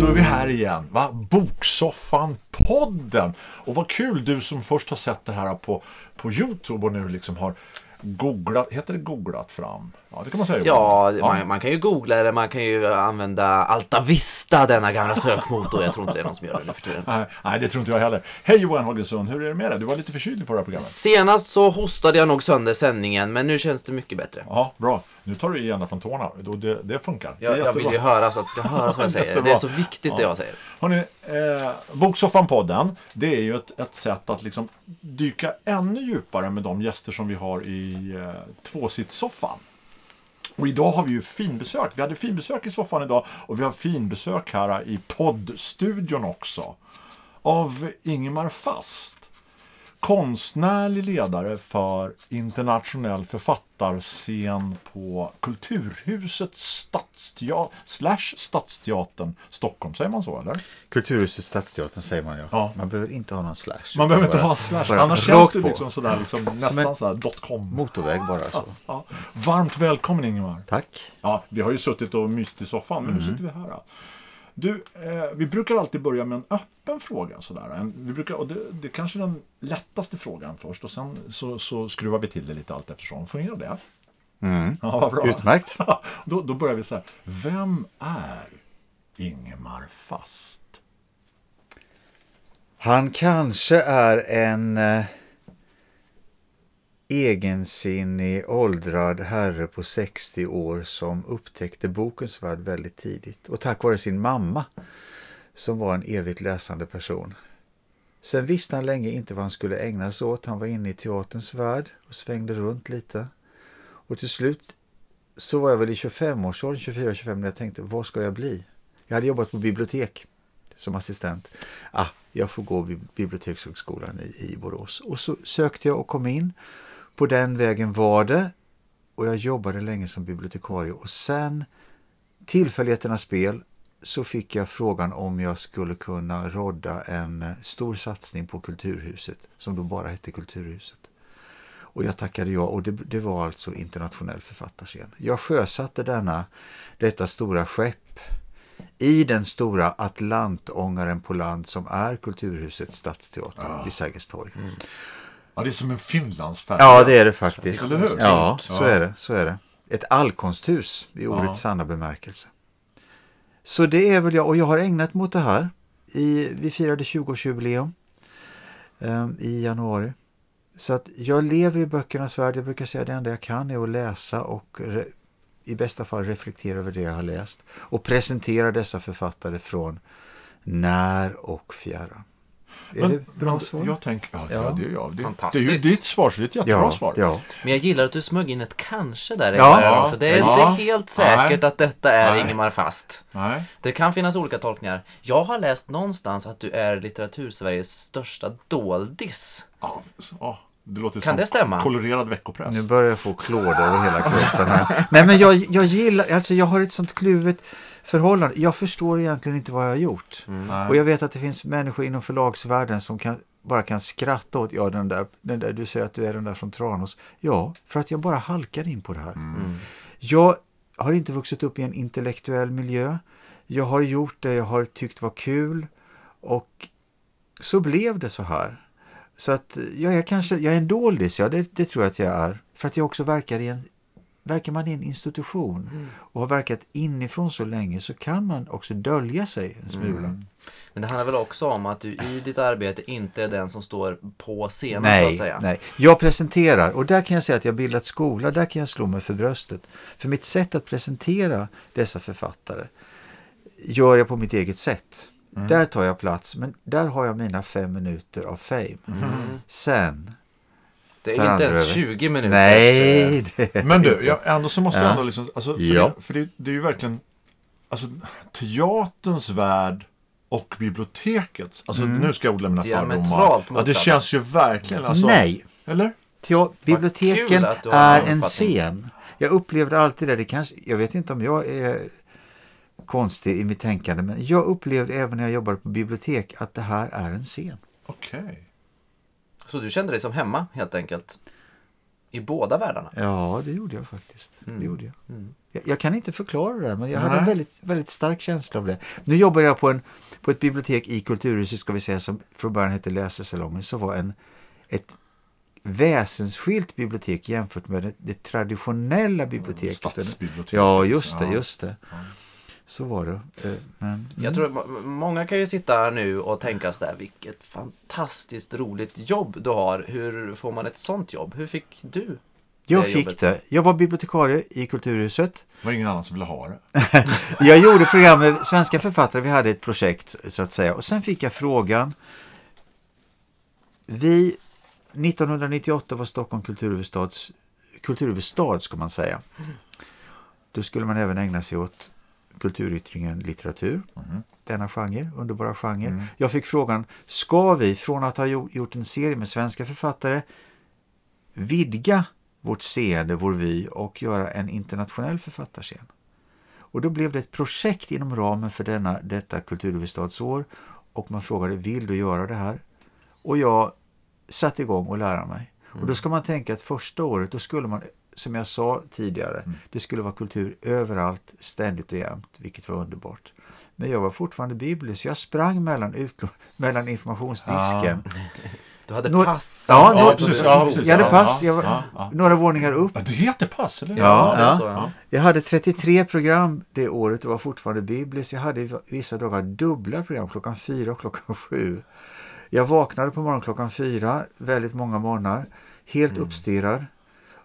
då är vi här igen. Va? Boksoffan-podden. Och vad kul du som först har sett det här på, på Youtube och nu liksom har googlat, heter det googlat fram? Ja, det kan man säga. Ja, Man, man, kan ju googla eller man kan ju använda Alta Vista, denna gamla sökmotor. Jag tror inte det är någon som gör det nu för tiden. Nej, nej, det tror inte jag heller. Hej Johan Holgersson, hur är det med dig? Du var lite förkyld i förra programmet. Senast så hostade jag nog sönder sändningen, men nu känns det mycket bättre. Ja, bra. Nu tar du igen från tårna. Det, det funkar. Jag, det jag vill ju höra så att det ska höras vad jag säger. Det är så viktigt ja. det jag säger. Hörrni, eh, Boksoffan-podden, det är ju ett, ett sätt att liksom dyka ännu djupare med de gäster som vi har i eh, tvåsitssoffan. Och idag har vi ju finbesök. Vi hade finbesök i soffan idag och vi har finbesök här i poddstudion också. Av Ingemar Fast konstnärlig ledare för internationell författarscen på Kulturhuset slash Stadsteatern Stockholm. Säger man så eller? Kulturhuset Stadsteatern säger man ja. ja. Man behöver inte ha någon slash. Man behöver inte ha slash. Annars känns det liksom sådär, liksom, nästan Som sådär dot com. Motorväg bara så. Ja. Varmt välkommen Ingemar. Tack. Ja, vi har ju suttit och myst i soffan men mm. nu sitter vi här. Du, eh, vi brukar alltid börja med en öppen fråga. Sådär. En, vi brukar, och det, det är kanske den lättaste frågan först och sen så, så skruvar vi till det lite allt eftersom. Fungerar det? Mm. Ja, bra. Utmärkt. då, då börjar vi så här. Vem är Ingemar Fast? Han kanske är en eh, egensinnig åldrad herre på 60 år som upptäckte bokens värld väldigt tidigt och tack vare sin mamma som var en evigt läsande person. Sen visste han länge inte vad han skulle ägna sig åt. Han var inne i teaterns värld och svängde runt lite. Och till slut så var jag väl i 25-årsåldern, 24-25, när jag tänkte, vad ska jag bli? Jag hade jobbat på bibliotek som assistent. Ah, jag får gå Bibliotekshögskolan i, i Borås. Och så sökte jag och kom in på den vägen var det och jag jobbade länge som bibliotekarie och sen tillfälligheternas spel så fick jag frågan om jag skulle kunna rodda en eh, stor satsning på Kulturhuset som då bara hette Kulturhuset. Och jag tackade ja och det, det var alltså internationell författarscen. Jag sjösatte denna, detta stora skepp i den stora Atlantångaren på land som är Kulturhuset Stadsteatern ja. vid Sergels torg. Mm. Ja, det är som en Finlandsfärja. Ja, det är det faktiskt. Eller hur? Ja, så är det. Så är det. Ett allkonsthus i ordets ja. sanna bemärkelse. Så det är väl jag, och jag har ägnat mot det här. I, vi firade 20-årsjubileum um, i januari. Så att jag lever i böckernas värld. Jag brukar säga att det enda jag kan är att läsa och re, i bästa fall reflektera över det jag har läst. Och presentera dessa författare från när och fjärran. Är men, det bra svar? Jag tänker, ja, ja. det, ja det, Fantastiskt. det är ju ditt svar, så det är ett jättebra ja, svar. Ja. Men jag gillar att du smög in ett kanske där. Ja, ja, också. Det är ja. inte helt säkert Nej. att detta är Nej. Ingemar Fast. Nej. Det kan finnas olika tolkningar. Jag har läst någonstans att du är litteratur-Sveriges största doldis. Ja, så. Det låter kan som det stämma? kolorerad veckopress. Nu börjar jag få klåda över hela kroppen här. Nej men jag, jag gillar, alltså jag har ett sånt kluvet förhållande. Jag förstår egentligen inte vad jag har gjort. Mm. Och jag vet att det finns människor inom förlagsvärlden som kan, bara kan skratta åt, ja den där, den där, du säger att du är den där från Tranås. Ja, för att jag bara halkar in på det här. Mm. mm. Jag har inte vuxit upp i en intellektuell miljö. Jag har gjort det jag har tyckt var kul och så blev det så här. Så att jag är kanske, jag är en doldis, ja det, det tror jag att jag är. För att jag också verkar i en verkar man i en institution mm. och har verkat inifrån så länge så kan man också dölja sig en smula. Mm. Men det handlar väl också om att du i ditt arbete inte är den som står på scenen nej, så att säga? Nej, jag presenterar och där kan jag säga att jag bildat skola, där kan jag slå mig för bröstet. För mitt sätt att presentera dessa författare gör jag på mitt eget sätt. Mm. Där tar jag plats, men där har jag mina fem minuter av fame. Mm. Sen det är inte ens 20 minuter. Nej. Det Men du, jag, ändå så måste ja. jag ändå liksom, alltså, för, ja. det, för det, det, är ju verkligen, alltså teaterns värld och bibliotekets, alltså mm. nu ska jag odla mina fördomar. Ja, det känns ju verkligen, alltså. Nej. Eller? Teo biblioteken är en scen. Jag upplevde alltid det, det kanske, jag vet inte om jag är konstig i mitt tänkande, men jag upplevde även när jag jobbade på bibliotek att det här är en scen. Okej. Okay. Så du kände dig som hemma helt enkelt? i båda världarna. Ja, det gjorde jag faktiskt. Mm. Det gjorde jag. Mm. jag. jag. kan inte förklara det, men jag hade en väldigt, väldigt stark känsla av det. Nu jobbar jag på, en, på ett bibliotek i Kulturhuset, ska vi säga, som från början hette Läsesalongen, så var en, ett väsensskilt bibliotek jämfört med det, det traditionella biblioteket. Stadsbiblioteket. Ja, just det, just det. Ja. Så var det. Eh, men, mm. Jag tror många kan ju sitta nu och tänka sådär, vilket fantastiskt roligt jobb du har. Hur får man ett sånt jobb? Hur fick du jag fick jobbet? det. Jag var bibliotekarie i Kulturhuset. Det var ingen annan som ville ha det. jag gjorde program med svenska författare. Vi hade ett projekt så att säga. Och sen fick jag frågan. Vi 1998 var Stockholm kulturhuvudstads, kulturhuvudstad ska man säga. Då skulle man även ägna sig åt kulturyttringen litteratur. Mm. Denna genre, underbara genre. Mm. Jag fick frågan, ska vi från att ha gjort en serie med svenska författare vidga vårt seende, vår vy och göra en internationell författarscen? Och då blev det ett projekt inom ramen för denna, detta kulturhuvudstadsår och man frågade, vill du göra det här? Och jag satte igång och lära mig. Mm. Och då ska man tänka att första året, då skulle man som jag sa tidigare, mm. det skulle vara kultur överallt, ständigt och jämt, vilket var underbart. Men jag var fortfarande biblisk. Jag sprang mellan, mellan informationsdisken. Ja. Du hade Nå pass? Ja, ja, precis, ja, precis, jag hade pass. Jag var, ja, några våningar upp. Ja, det heter pass, eller Ja, ja, Jag hade 33 program det året och var fortfarande biblisk. Jag hade vissa dagar dubbla program, klockan fyra och klockan sju. Jag vaknade på morgonen klockan fyra, väldigt många morgnar, helt mm. uppstirrad.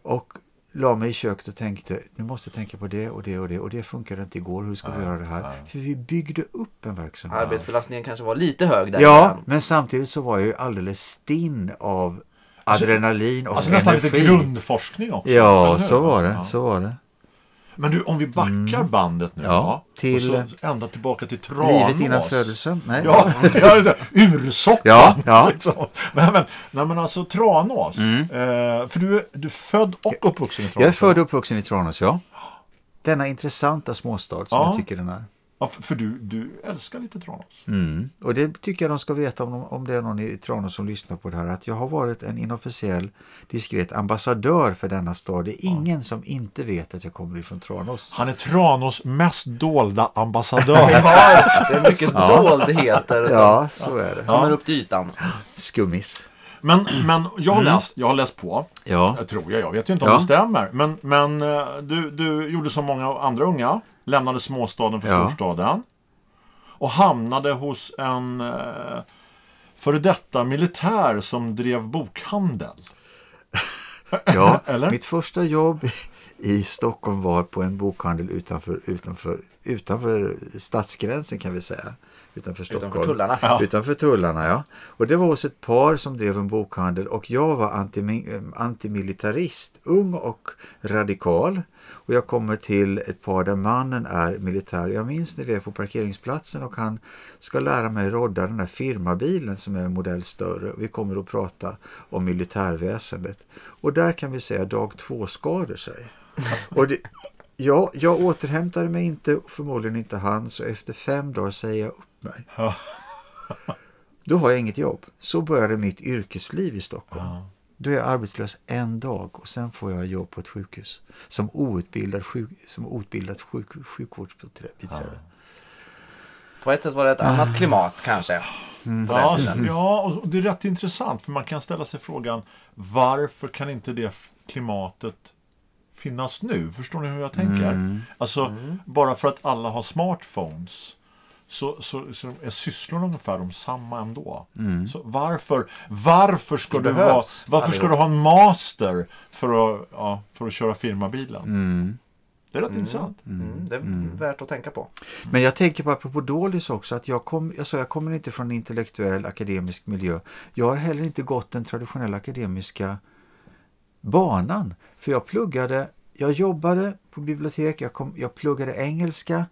Och la mig i köket och tänkte, nu måste jag tänka på det och det och det och det funkade inte igår, hur ska vi göra det här? För vi byggde upp en verksamhet. Arbetsbelastningen kanske var lite hög där Ja, innan. men samtidigt så var jag ju alldeles stinn av alltså, adrenalin och alltså energi. Alltså nästan lite grundforskning också. Ja, så var det, så var det. Men du, om vi backar mm. bandet nu ja, till, och så ända tillbaka till Tranås. Livet innan födelsen. Nej. Ja, ja ursoppan. Ja, ja. Liksom. Men, men, nej, men alltså Tranås. Mm. Eh, för du, du är född och uppvuxen i Tranås. Jag är född och uppvuxen i Tranås, ja. Denna intressanta småstad som ja. jag tycker den är. Ja, för du, du älskar lite Tranås. Mm. Och det tycker jag de ska veta om, om det är någon i Tranås som lyssnar på det här. Att jag har varit en inofficiell, diskret ambassadör för denna stad. Det är ingen ja. som inte vet att jag kommer ifrån Tranås. Han är Tranås mest dolda ambassadör. ja, det är mycket ja. doldheter. Ja, så är det. Kommer upp till ytan. Skummis. Men, men jag, har mm. läst, jag har läst på, ja. jag tror jag, jag vet ju inte om ja. det stämmer. Men, men eh, du, du gjorde som många andra unga, lämnade småstaden för ja. storstaden och hamnade hos en eh, före detta militär som drev bokhandel. ja, mitt första jobb i Stockholm var på en bokhandel utanför, utanför, utanför stadsgränsen kan vi säga. Utanför Stockholm. Utanför tullarna. Ja. Utanför tullarna, ja. Och det var hos ett par som drev en bokhandel och jag var antimilitarist, ung och radikal. Och jag kommer till ett par där mannen är militär. Jag minns när vi är på parkeringsplatsen och han ska lära mig rodda den där firmabilen som är en modell större. Vi kommer att prata om militärväsendet. Och där kan vi säga dag två skador sig. Och det, ja, jag återhämtade mig inte, förmodligen inte han, så efter fem dagar säger jag upp mig. Då har jag inget jobb. Så började mitt yrkesliv i Stockholm. Ja. Då är jag arbetslös en dag och sen får jag jobb på ett sjukhus som outbildad, sjuk, som outbildat sjuk, sjukvårdsbiträde. Ja. På ett sätt var det ett annat klimat kanske. Mm. Ja, ja, och det är rätt intressant för man kan ställa sig frågan varför kan inte det klimatet finnas nu? Förstår ni hur jag tänker? Mm. Alltså, mm. bara för att alla har smartphones så, så, så är sysslorna ungefär de samma ändå. Mm. Så varför, varför, ska du ha, varför ska du ha en master för att, ja, för att köra firmabilen? Mm. Det är rätt mm. intressant. Mm. mm. Det är mm. värt att tänka på. Men jag tänker på apropå Dålis också att jag, kom, alltså jag kommer inte från en intellektuell akademisk miljö. Jag har heller inte gått den traditionella akademiska banan. För jag pluggade, jag jobbade på bibliotek, jag, kom, jag pluggade engelska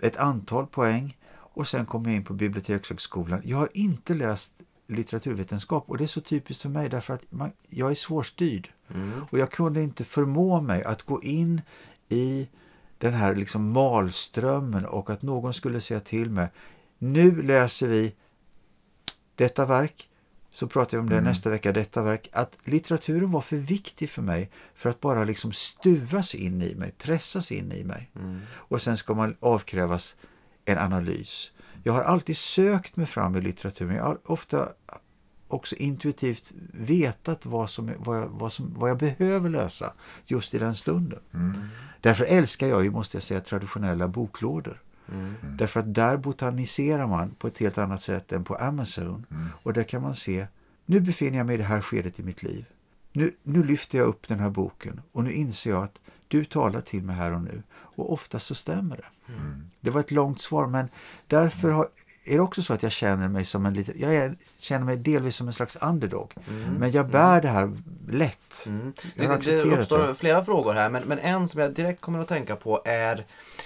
ett antal poäng och sen kom jag in på Bibliotekshögskolan. Jag har inte läst litteraturvetenskap och det är så typiskt för mig därför att man, jag är svårstyrd. Mm. Och jag kunde inte förmå mig att gå in i den här liksom malströmmen och att någon skulle säga till mig nu läser vi detta verk så pratar vi om det mm. nästa vecka, detta verk, att litteraturen var för viktig för mig för att bara liksom stuvas in i mig, pressas in i mig. Mm. Och sen ska man avkrävas en analys. Jag har alltid sökt mig fram i litteraturen. Jag har ofta också intuitivt vetat vad, som, vad, jag, vad, som, vad jag behöver lösa just i den stunden. Mm. Därför älskar jag ju, måste jag säga, traditionella boklådor. Mm. Därför att där botaniserar man på ett helt annat sätt än på Amazon. Mm. Och där kan man se, nu befinner jag mig i det här skedet i mitt liv. Nu, nu lyfter jag upp den här boken och nu inser jag att du talar till mig här och nu. Och ofta så stämmer det. Mm. Det var ett långt svar men därför har, är det också så att jag känner mig som en liten, jag är, känner mig delvis som en slags underdog. Mm. Men jag bär mm. det här lätt. Mm. Det, det uppstår det. flera frågor här men, men en som jag direkt kommer att tänka på är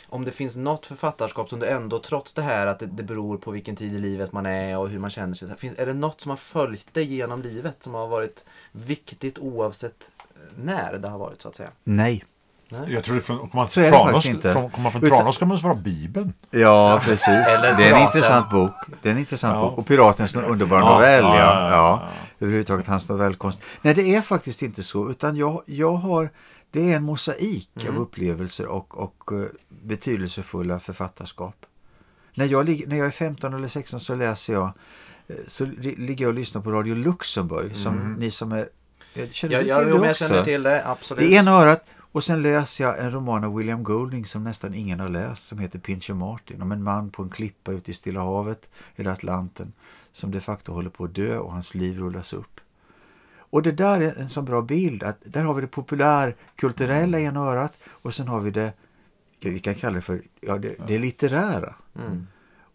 om det finns något författarskap som du ändå trots det här att det, det beror på vilken tid i livet man är och hur man känner sig. Finns, är det något som har följt dig genom livet som har varit viktigt oavsett när det har varit så att säga? Nej. Nej. Jag tror det från, kommer från Tranås, från, kommer från Tranås ska man svara Bibeln. Ja, precis. Eller det är en intressant bok. Det är en intressant ja. bok. Och Piratens underbara ja, novell. Ja, ja, ja, Överhuvudtaget hans novellkonst. Nej, det är faktiskt inte så. Utan jag, jag har... Det är en mosaik mm. av upplevelser och, och uh, betydelsefulla författarskap. När jag, när jag är 15 eller 16 så läser jag eh, så ligger jag och lyssnar på Radio Luxemburg som mm. ni som är jag känner ja, ja, till det också. Jag känner till det, absolut. Det ena örat och sen läser jag en roman av William Golding som nästan ingen har läst som heter Pincher Martin om en man på en klippa ute i Stilla havet eller Atlanten som de facto håller på att dö och hans liv rullas upp. Och det där är en så bra bild att där har vi det populärkulturella i ena örat och sen har vi det, vi kan kalla det för, ja det, det litterära. Mm.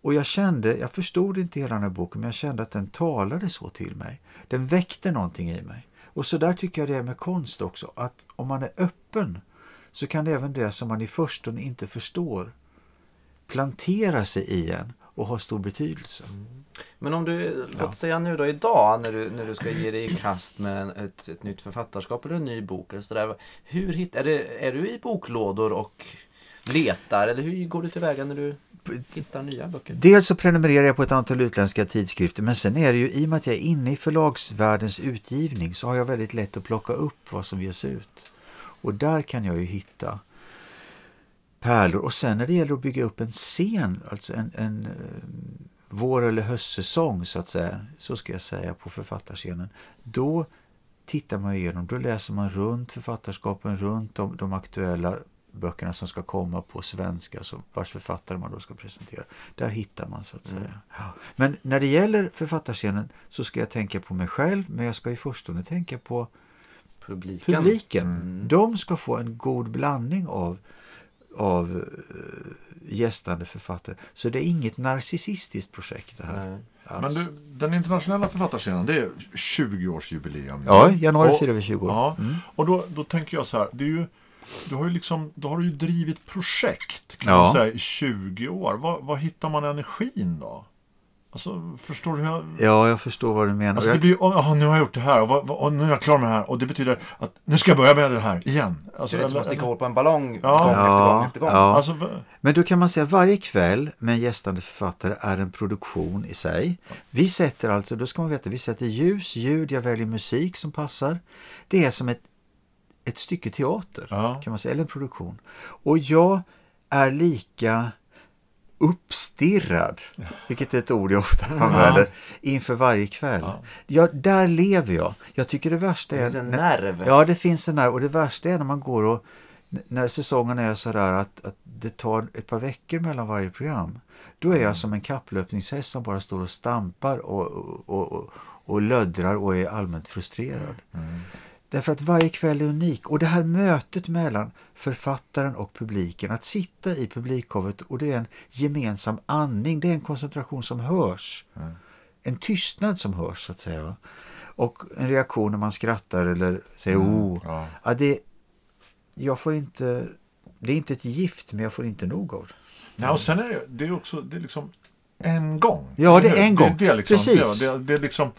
Och jag kände, jag förstod inte hela den här boken men jag kände att den talade så till mig. Den väckte någonting i mig. Och så där tycker jag det är med konst också, att om man är öppen så kan även det som man i förstone inte förstår plantera sig i en och ha stor betydelse. Mm. Men om du, låt ja. säga nu då idag när du, när du ska ge dig i kast med ett, ett nytt författarskap eller en ny bok. Eller så där, hur hit, är, det, är du i boklådor och letar eller hur går du tillväga när du hittar nya böcker? Dels så prenumererar jag på ett antal utländska tidskrifter men sen är det ju i och med att jag är inne i förlagsvärldens utgivning så har jag väldigt lätt att plocka upp vad som ges ut. Och där kan jag ju hitta pärlor. Och sen när det gäller att bygga upp en scen, alltså en, en eh, vår eller höstsäsong så att säga, så ska jag säga på författarscenen, då tittar man igenom, då läser man runt författarskapen, runt de, de aktuella böckerna som ska komma på svenska, som vars författare man då ska presentera. Där hittar man så att säga. Mm. Ja. Men när det gäller författarscenen så ska jag tänka på mig själv, men jag ska i förstone tänka på publiken. publiken. Mm. De ska få en god blandning av, av uh, gästande författare. Så det är inget narcissistiskt projekt det här. Men du, den internationella författarscenen, det är 20-årsjubileum. Ja, januari firar vi 20 år. Ja, mm. Och då, då tänker jag så här, det är ju du har ju liksom, då har du ju drivit projekt kan ja. man säga, i 20 år. Var, var hittar man energin då? Alltså, förstår du hur jag... Ja, jag förstår vad du menar. Alltså, det blir oh, nu har jag gjort det här och, och, nu är jag klar med det här och det betyder att nu ska jag börja med det här igen. Alltså, det är som att sticka hål på en ballong ja. gång ja, efter gång efter gång. Ja. Alltså, Men då kan man säga att varje kväll med en gästande författare är en produktion i sig. Vi sätter alltså, då ska man veta, vi sätter ljus, ljud, jag väljer musik som passar. Det är som ett ett stycke teater, ja. kan man säga, eller en produktion. Och jag är lika uppstirrad, vilket är ett ord jag ofta använder, ja. inför varje kväll. Ja. ja. där lever jag. Jag tycker det värsta är... Det finns en nerv. Ja, det finns en nerv. Och det värsta är när man går och... När säsongen är sådär att, att det tar ett par veckor mellan varje program. Då är jag mm. som en kapplöpningshäst som bara står och stampar och, och, och, och löddrar och är allmänt frustrerad. Mm. Därför att varje kväll är unik. Och det här mötet mellan författaren och publiken, att sitta i publikhavet och det är en gemensam andning, det är en koncentration som hörs. Mm. En tystnad som hörs så att säga. Och en reaktion när man skrattar eller säger mm. oh. Ja. ja. det, jag får inte, det är inte ett gift men jag får inte nog av det. Nej, och sen är det, det är också det är liksom en gång. Ja, det är en gång. Det, det, liksom, Precis. Det, det, det är liksom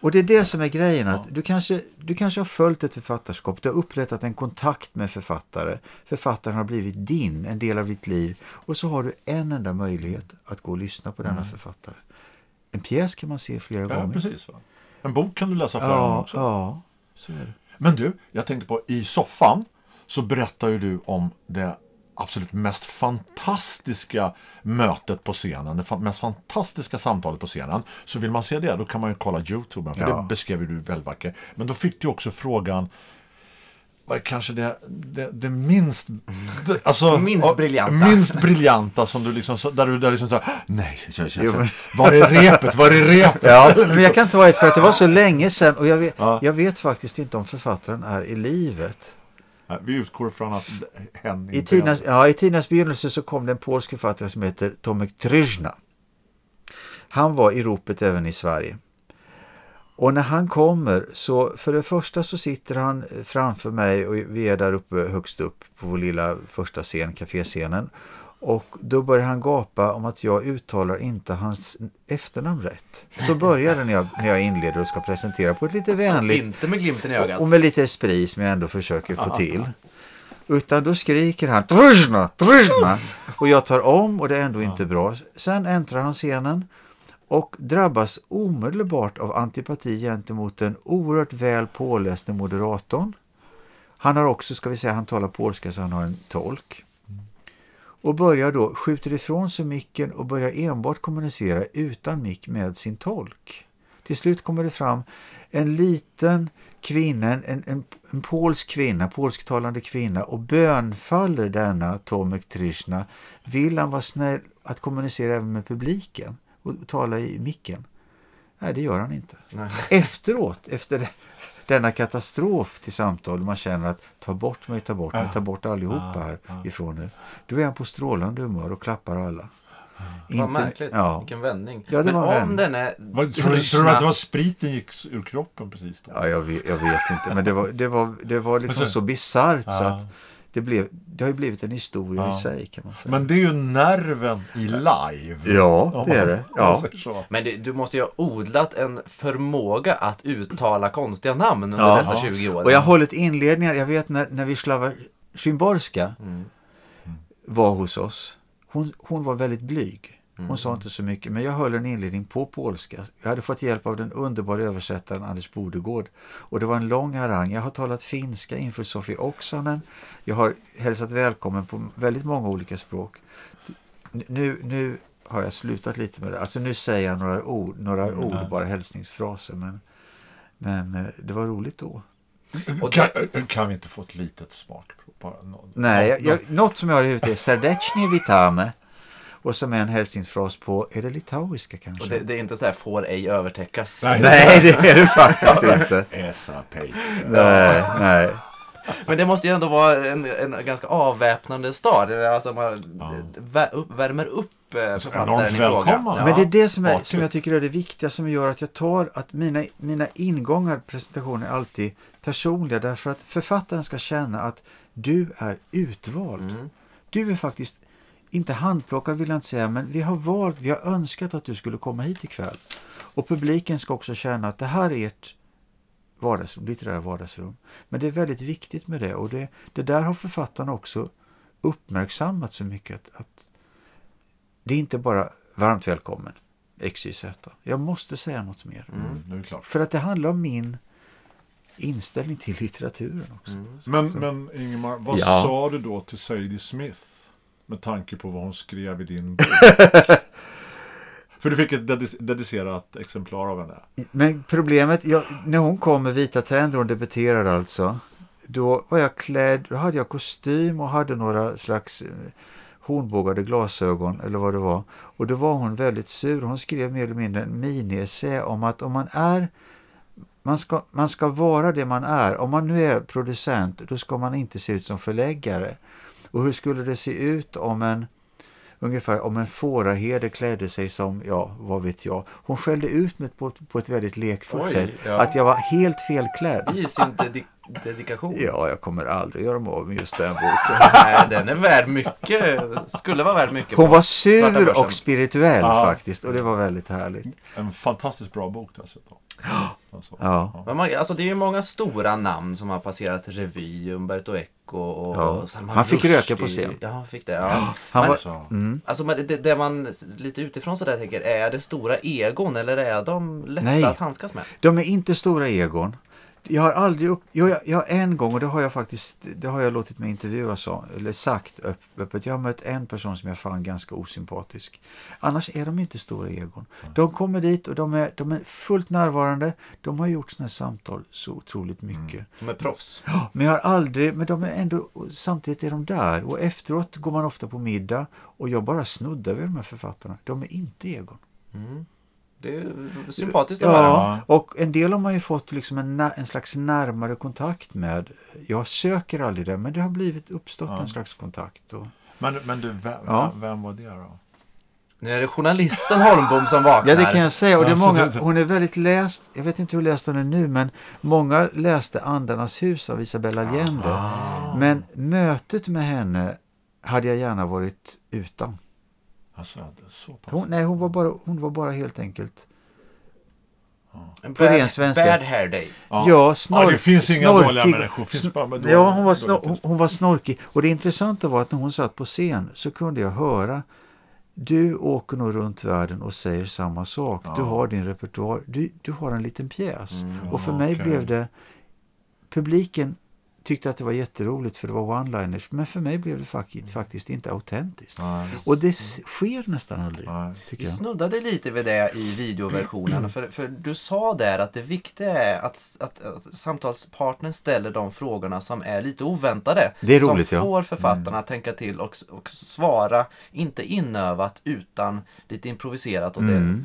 och det är det som är grejen. att du, kanske, du kanske har följt ett författarskap. Du har upprättat en kontakt med författare. Författaren har blivit din, en del av ditt liv. Och så har du en enda möjlighet att gå och lyssna på denna mm. författare. En pjäs kan man se flera ja, gånger. Precis, va? En bok kan du läsa flera ja, gånger också. Ja, så är det. Men du, jag tänkte på i soffan så berättar ju du om det absolut mest fantastiska mötet på scenen, det mest fantastiska samtalet på scenen. Så vill man se det, då kan man ju kolla Youtube, för ja. det beskrev du väldigt vackert. Men då fick du också frågan vad är kanske det, det, det minst... Det, alltså, minst briljanta. Minst briljanta som du liksom, där du där liksom så nej, jag, jag, jag, var är repet, var är repet? Ja, men jag kan ta ett för att det var så länge sedan och jag vet, ja. jag vet faktiskt inte om författaren är i livet. Vi utgår från att hen I tidernas, ja, I tidernas begynnelse så kom det en polsk författare som heter Tomek Tryzna. Han var i ropet även i Sverige. Och när han kommer så för det första så sitter han framför mig och vi är där uppe högst upp på vår lilla första scen, kaféscenen. Och då börjar han gapa om att jag uttalar inte hans efternamn rätt. Så börjar det när jag, när jag inleder och ska presentera på ett lite vänligt... Inte med glimten i ögat. Och med lite esprit som jag ändå försöker få till. Utan då skriker han Truzna, Truzna. Och jag tar om och det är ändå inte bra. Sen äntrar han scenen och drabbas omedelbart av antipati gentemot den oerhört väl påläste moderatorn. Han har också, ska vi säga, han talar polska så han har en tolk. Och börjar då, skjuter ifrån sig micken och börjar enbart kommunicera utan mick med sin tolk. Till slut kommer det fram en liten kvinna, en, en, en polsk kvinna, polsktalande kvinna och bönfaller denna Tomek Trishna. Vill han vara snäll att kommunicera även med publiken? och tala i micken. Nej, det gör han inte. Nej. Efteråt, efter denna katastrof till samtal, man känner att ta bort mig, ta bort mig, ta bort allihopa här ifrån nu. Då är han på strålande humör och klappar alla. Inte, Vad märkligt, ja. vilken vändning. Ja, det Men var om den är... Vad, tror, du, tror du att det var spriten gick ur kroppen precis då? Ja, jag vet, jag vet inte. Men det var, det var, det var liksom så, så bisarrt ja. så att det, blev, det har ju blivit en historia ja. i sig kan man säga. Men det är ju nerven i live. Ja, det är det. Ja. Men det, du måste ju ha odlat en förmåga att uttala konstiga namn under ja. dessa 20 år. Och jag har hållit inledningar. Jag vet när, när Wisława Szymborska mm. var hos oss. Hon, hon var väldigt blyg. Hon mm. sa inte så mycket, men jag höll en inledning på polska. Jag hade fått hjälp av den underbara översättaren Anders Bodegård. Och det var en lång harang. Jag har talat finska inför Sofie Oksanen. Jag har hälsat välkommen på väldigt många olika språk. Nu, nu har jag slutat lite med det. Alltså nu säger jag några ord, några mm. ord bara hälsningsfraser. Men, men eh, det var roligt då. Och kan, kan vi inte få ett litet smakprov? Bara Nej, jag, jag, något som jag har i huvudet är Serdeczni vitame och som är en hälsningsfras på, är det litauiska kanske? Och det, det är inte så här, får ej övertäckas. Nej, nej det är det faktiskt inte. Nej, nej. Men det måste ju ändå vara en, en ganska avväpnande stad. Alltså man ja. upp, värmer upp eh, författaren i fråga. Ja. Men det är det som, är, som jag tycker är det viktiga som gör att jag tar att mina, mina ingångar presentationer är alltid personliga. Därför att författaren ska känna att du är utvald. Mm. Du är faktiskt inte handplockad vill jag inte säga, men vi har valt, vi har önskat att du skulle komma hit ikväll. Och publiken ska också känna att det här är ert vardagsrum, litterära vardagsrum. Men det är väldigt viktigt med det och det, det där har författarna också uppmärksammat så mycket att, att det är inte bara varmt välkommen XYZ. Jag måste säga något mer. Mm, För att det handlar om min inställning till litteraturen också. Mm. Men, men Ingemar, vad ja. sa du då till Sadie Smith? Med tanke på vad hon skrev i din bok. För du fick ett dedicerat exemplar av henne. Men problemet, jag, när hon kom med vita tänder, hon debuterade alltså. Då var jag klädd, då hade jag kostym och hade några slags eh, hornbågade glasögon eller vad det var. Och då var hon väldigt sur. Hon skrev mer eller mindre en mini om att om man är man ska, man ska vara det man är. Om man nu är producent, då ska man inte se ut som förläggare. Och hur skulle det se ut om en ungefär om en fåraherde klädde sig som, ja, vad vet jag. Hon skällde ut mig på, på ett väldigt lekfullt Oj, sätt. Ja. Att jag var helt felklädd. I sin dedi dedikation. Ja, jag kommer aldrig göra mig av med just den boken. Nej, den är värd mycket. Skulle vara värd mycket. Hon var sur och spirituell ja. faktiskt. Och det var väldigt härligt. En fantastiskt bra bok dessutom. Ja, Så. Ja. Men man, alltså det är ju många stora namn som har passerat revy. Umberto Eco och Ja. Salman Han fick Rushdie. röka på scen. Ja, han fick det. Ja. Han Men- var, Så. mm. Alltså men det, det man lite utifrån sådär tänker, är det stora egon eller är de lätta Nej. att handskas med? De är inte stora egon. Jag har aldrig upp... Jag, jag, jag en gång, och det har jag faktiskt det har jag låtit mig intervjua så, eller sagt öpp- öppet. Jag har mött en person som jag fann ganska osympatisk. Annars är de inte stora egon. De kommer dit och de är, de är fullt närvarande. De har gjort sådana samtal så otroligt mycket. De är proffs. Ja, Men jag har aldrig, men de är ändå, samtidigt är de där. Och efteråt går man ofta på middag och jag bara snuddar vid de här författarna. De är inte egon. Mm. Det är sympatiskt att höra. Ja, och en del har man ju fått liksom en, en slags närmare kontakt med. Jag söker aldrig det, men det har blivit uppstått Ja. en slags kontakt. Och... Men, men du, vem, Ja. vem var det då? Nu är det journalisten Holmbom som vaknar. Ja, det kan jag säga. Och det är många, hon är väldigt läst. Jag vet inte hur läst hon är nu, men många läste Andarnas hus av Isabella Allende. Ah. Men mötet med henne hade jag gärna varit utan. Alltså, så pass. Hon, nej, hon var, bara, hon var bara helt enkelt... En På ren bad, svenska. bad hair day. Ja, Ja, snork, det finns inga snorkig. dåliga människor. Finns bara dåliga- Ja, hon var, snor, hon, hon var snorkig. Och det intressanta var att när hon satt på scen så kunde jag höra du åker nog runt världen och säger samma sak. Du Ja. har din repertoar. Du, du har en liten pjäs. Mm. och för Ja, mig okej. blev det... Publiken tyckte att det var jätteroligt för det var one-liners. Men för mig blev det faktiskt, faktiskt inte autentiskt. Nej, Och det s- sker nästan aldrig, nej. tycker Vi jag. snuddade lite vid det i videoversionen. För, för du sa där att det viktiga är att, att, att samtalspartnern ställer de frågorna som är lite oväntade. Det är roligt, som ja. får författarna att tänka till och, och svara, inte inövat utan lite improviserat. Och Mm.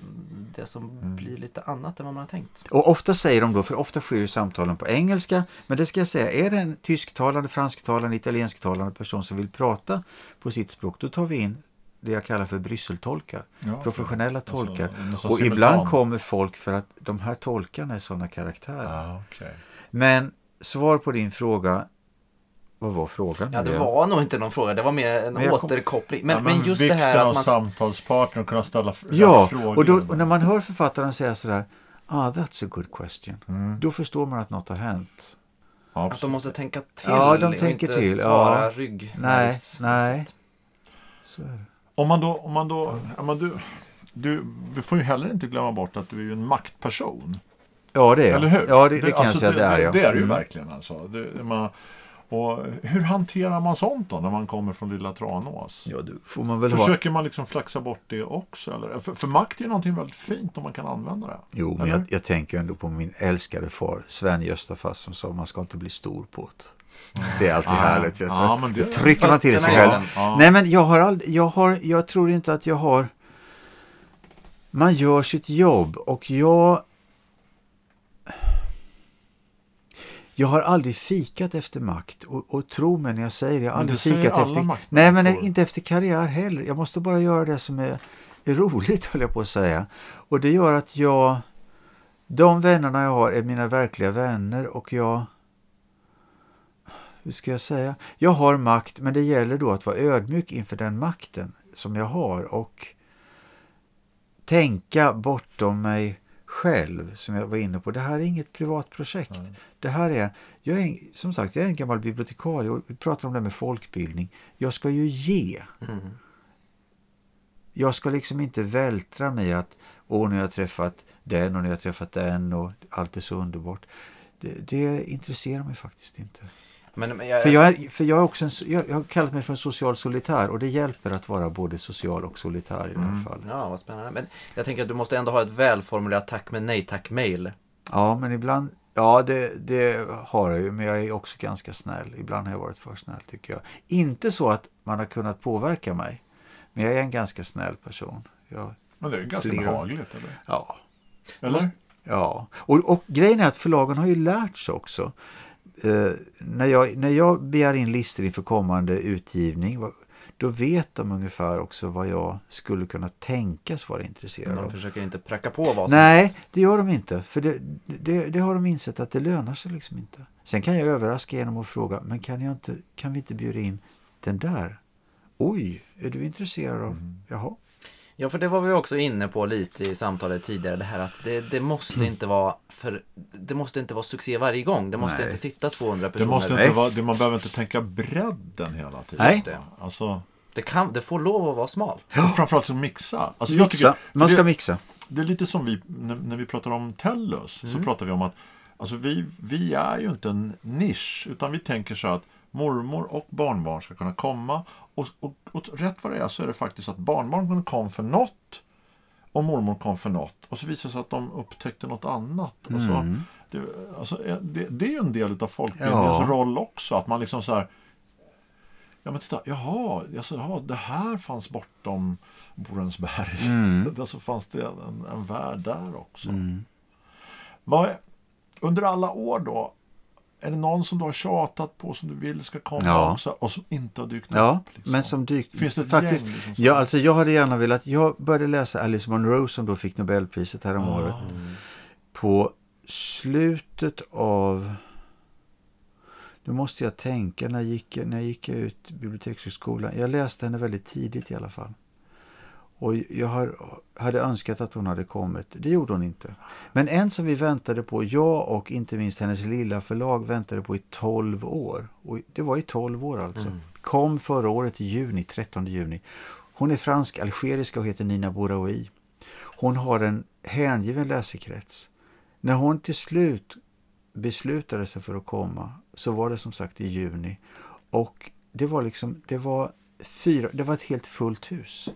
det, det som blir lite annat än vad man har tänkt. Och ofta säger de då, för ofta sker ju samtalen på engelska, men det ska jag säga, är det en tysktalande, fransktalande, italiensktalande person som vill prata på sitt språk, då tar vi in det jag kallar för Brysseltolkar. Ja, professionella Alltså, tolkar. nästan och simultan. ibland kommer folk för att de här tolkarna är sådana karaktärer. Ja, okej. Men svar på din fråga, vad var frågan? Ja, det var nog inte någon fråga. Det var mer en Men kom- återkoppling. Men, ja, men, just det här att man... samtalspartner och kunna ställa Ja, frågor. och, då, och när man hör författaren säga sådär, ah that's a good question. Mm. Då förstår man att något har hänt. Ja, Att de måste tänka till Ja, de och tänker inte till, svara ja. rygg. Nej, nej. Så är det. Om man då, om man då, ja, men du, du, vi får ju heller inte glömma bort att du är ju en maktperson. Ja, det är jag. Eller hur? Ja, det, det, kan alltså, jag säga, det, är jag. Det är det ju Mm. verkligen alltså. Det, man, och hur hanterar man sånt då när man kommer från lilla Tranås? Ja, då får man väl ha... Försöker man liksom flaxa bort det också? Eller? För, för makt är ju någonting väldigt fint om man kan använda det. Jo, men jag, jag tänker ändå på min älskade far, Sven-Gösta Fast, som sa man ska inte bli stor på det. Det är alltid härligt, vet du. Det, trycker man till sig själv. Ja. Nej, men jag har aldrig, jag har, jag tror inte att jag har... Man gör sitt jobb och jag... Jag har aldrig fikat efter makt och, och tro mig när jag säger det. Jag har aldrig fikat efter... Nej, men inte efter karriär heller. Jag måste bara göra det som är, är roligt, höll jag på att säga. Och det gör att jag... De vännerna jag har är mina verkliga vänner och jag... Hur ska jag säga? Jag har makt, men det gäller då att vara ödmjuk inför den makten som jag har och tänka bortom mig själv, som jag var inne på. Det här är inget privat projekt. Nej. Det här är, jag är, som sagt, jag är en gammal bibliotekarie och vi pratar om det med folkbildning. Jag ska ju ge. Mm. Jag ska liksom inte vältra mig att åh, nu har jag träffat den och nu har jag träffat den och allt är så underbart. Det, det intresserar mig faktiskt inte. Men, men jag, För jag, är, för jag, är också en, jag, jag har kallat mig för en social solitär och det hjälper att vara både social och solitär i det här Mm. fallet. Ja, vad spännande. Men jag tänker att du måste ändå ha ett välformulerat tack med nej tack-mail. Ja, men ibland, ja det, det har jag ju, men jag är också ganska snäll. Ibland har jag varit för snäll tycker jag. Inte så att man har kunnat påverka mig, men jag är en ganska snäll person. Jag, Men det är ju ganska Slirar. behagligt, eller? ja, Eller? Ja, och, och grejen är att förlagen har ju lärt sig också. Eh, när, jag, när jag begär in listor inför kommande utgivning, då vet de ungefär också vad jag skulle kunna tänkas vara intresserad De av. försöker inte pracka på vad som Nej, helst. det gör de inte. För det, det, det har de insett att det lönar sig liksom inte. Sen kan jag överraska genom att fråga, men kan, jag inte, kan vi inte bjuda in den där? Oj, är du intresserad av? Mm. Jaha. Ja, för det var vi också inne på lite i samtalet tidigare. Det här att det, det måste mm. inte vara för Det måste inte vara succé varje gång. Det måste Nej. inte sitta 200 personer. Det måste inte vara, det, man behöver inte tänka bredden hela tiden. Nej. Det. Alltså, det, kan, det får lov att vara smalt. Ja. Framförallt att mixa. Alltså, mixa. Tycker, man ska det, mixa. Det är lite som vi, när, när vi pratar om Tellus, mm. så pratar vi om att alltså, vi, vi är ju inte en nisch, utan vi tänker så att mormor och barnbarn ska kunna komma. Och, och, och rätt vad det är så är det faktiskt att barnbarnen kom för något och mormor kom för något. Och så visade det sig att de upptäckte något annat. Mm. Och så, mm. det, alltså, det, det, är ju en del av folkbildningens ja. roll också. Att man liksom så här, Ja men titta, jaha, alltså, jaha det här fanns bortom Borensberg. Mm. alltså fanns det en, en värld där också. Mm. Vad, under alla år då, är det någon som du har tjatat på som du vill ska komma ja. också och som inte har dykt ja, upp? Liksom? men som dykt Finns det ett faktiskt, gäng? Liksom, ja, alltså jag hade gärna velat, jag började läsa Alice Munro som då fick Nobelpriset härom ah. året. På slutet av nu måste jag tänka när jag gick, när jag gick ut bibliotekshögskolan. Jag läste henne väldigt tidigt i alla fall. Och jag har, hade önskat att hon hade kommit. Det gjorde hon inte. Men en som vi väntade på, jag och inte minst hennes lilla förlag väntade på i 12 år. Och det var i 12 år alltså. Mm. Kom förra året i juni, 13 juni. Hon är fransk-algeriska och heter Nina Bouraoui. Hon har en hängiven läsekrets. När hon till slut beslutade sig för att komma så var det som sagt i juni. Och det var liksom, det var fyra, det var ett helt fullt hus.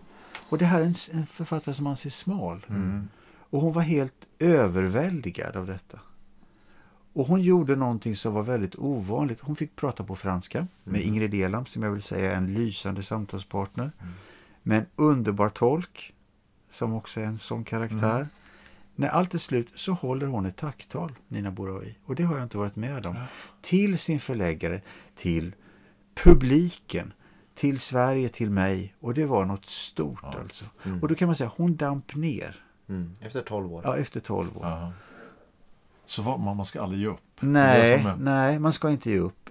Och det här är en, en författare som anses smal. Mm. Och hon var helt överväldigad av detta. Och hon gjorde någonting som var väldigt ovanligt. Hon fick prata på franska mm. med Ingrid Elam som jag vill säga är en lysande samtalspartner. Mm. Med en underbar tolk som också är en sån karaktär. Mm. När allt är slut så håller hon ett tacktal, Nina Bouraoui. Och det har jag inte varit med om. Till sin förläggare, till publiken, till Sverige, till mig. Och det var något stort ja. alltså. Mm. Och då kan man säga, hon damp ner. Mm. Efter 12 år? Ja, efter 12 år. Aha. Så var, man, man ska aldrig ge upp? Nej, nej, man ska inte ge upp.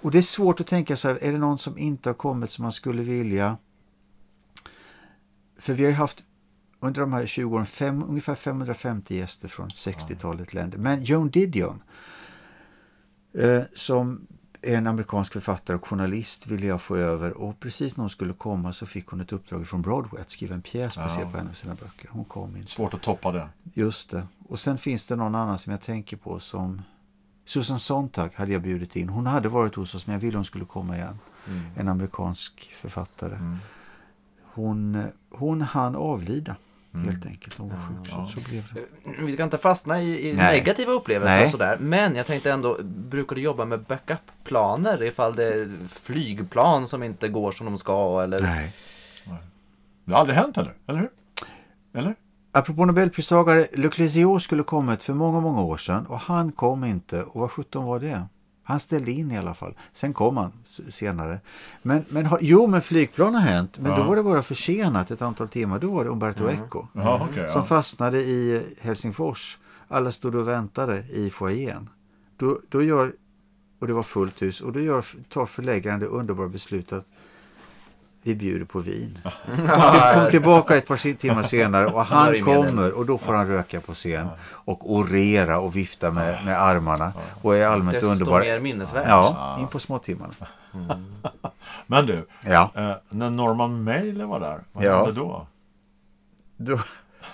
Och det är svårt att tänka sig, är det någon som inte har kommit som man skulle vilja? För vi har ju haft under de här 20 åren fem, ungefär 550 gäster från 60-talet länder. Men Joan Didion eh, som en amerikansk författare och journalist ville jag få över och precis när hon skulle komma så fick hon ett uppdrag från Broadway att skriva en pjäs baserad ja. på en av sina böcker. Hon kom inte. Svårt att toppa det. Just det. Och sen finns det någon annan som jag tänker på som Susan Sontag hade jag bjudit in. Hon hade varit hos oss men jag ville hon skulle komma igen. Mm. En amerikansk författare. Mm. Hon, hon hann avlida. Mm. Helt enkelt. Hon var sjuk. Ja. Så, så blev det. Eh, vi ska inte fastna i, i negativa upplevelser och sådär. Men jag tänkte ändå, brukar du jobba med backup-planer ifall det är flygplan som inte går som de ska? Eller? Nej. Det har aldrig hänt heller, eller hur? Eller? Apropå Nobelpristagare, Le Clézio skulle kommit för många, många år sedan och han kom inte. Och vad sjutton var det? Han ställde in i alla fall. Sen kom han senare. Men, men jo, men flygplan har hänt. Men ja. då var det bara försenat ett antal timmar. Då var det Umberto mm. Eco. Ja, okay, som fastnade i Helsingfors. Alla stod och väntade i foajén. Då, då gör, och det var fullt hus. Och då gör, tar förläggaren det underbara beslutet att vi bjuder på vin. Han kom tillbaka ett par timmar senare och han kommer och då får han röka på scen och orera och vifta med, med armarna och är allmänt Desto underbar. mer minnesvärt. Ja, in på småtimmarna. Mm. Men du, ja. eh, när Norman Mailer var där, vad ja. hände då? då?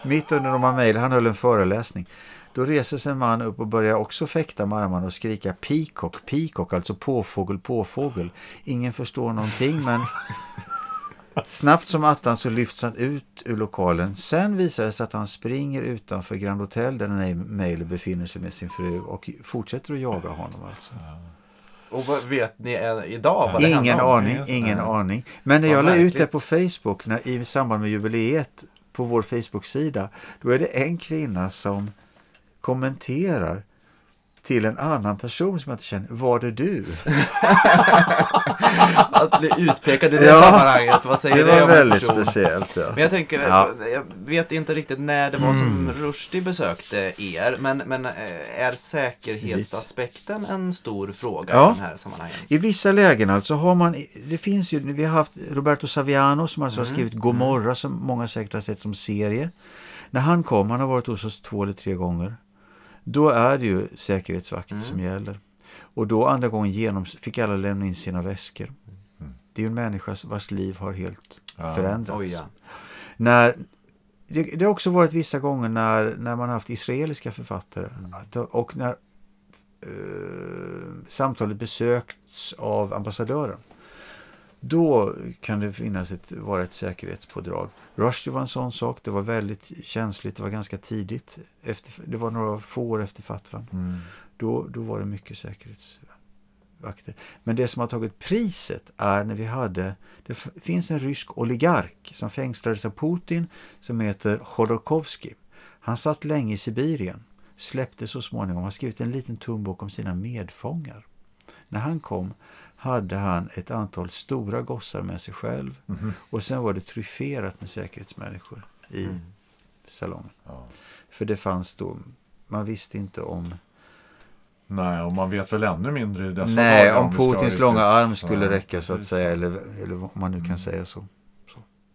Mitt under Norman Mailer, han höll en föreläsning. Då reser sig en man upp och börjar också fäkta med armarna och skrika peacock, peacock, alltså påfågel, påfågel. Ingen förstår någonting men Snabbt som attan så lyfts han ut ur lokalen. Sen visar det sig att han springer utanför Grand Hotel där Nail befinner sig med sin fru och fortsätter att jaga honom alltså. Och vad vet ni idag? Vad det ingen aning, ingen ja. aning. Men när jag la ut det på Facebook när, i samband med jubileet på vår Facebook-sida, då är det en kvinna som kommenterar till en annan person som jag inte känner. Var det du? att bli utpekad i det ja, sammanhanget. Vad säger det var det väldigt person? speciellt. Ja. Men jag tänker, ja. jag vet inte riktigt när det var mm. som Rushdie besökte er. Men, men eh, är säkerhetsaspekten en stor fråga ja. i den här sammanhangen? I vissa lägen alltså har man, det finns ju, vi har haft Roberto Saviano som alltså mm. har skrivit Gomorra mm. som många säkert har sett som serie. När han kom, han har varit hos oss två eller tre gånger. Då är det ju säkerhetsvakt mm. som gäller. Och då andra gången genom, fick alla lämna in sina väskor. Mm. Det är ju en människa vars liv har helt ja. förändrats. Oj, ja. När, det, det, har också varit vissa gånger när, när man haft israeliska författare mm. och när eh, samtalet besökts av ambassadören. Då kan det finnas ett, vara ett säkerhetspådrag. Rushdie var en sån sak. Det var väldigt känsligt. Det var ganska tidigt. Efter, det var några få år efter fatwan. Mm. Då, då var det mycket säkerhetsvakter. Men det som har tagit priset är när vi hade... Det finns en rysk oligark som fängslades av Putin som heter Chodorkovsky. Han satt länge i Sibirien. Släppte så småningom. Han har skrivit en liten tum bok om sina medfångar. När han kom hade han ett antal stora gossar med sig själv. Mm. Och sen var det tryfferat med säkerhetsmänniskor i mm. salongen. Ja. För det fanns då, man visste inte om Nej, och man vet väl ännu mindre i dessa Nej, dagar. om, om Putins långa arm skulle räcka så att säga. Eller, eller om man nu kan mm. säga så.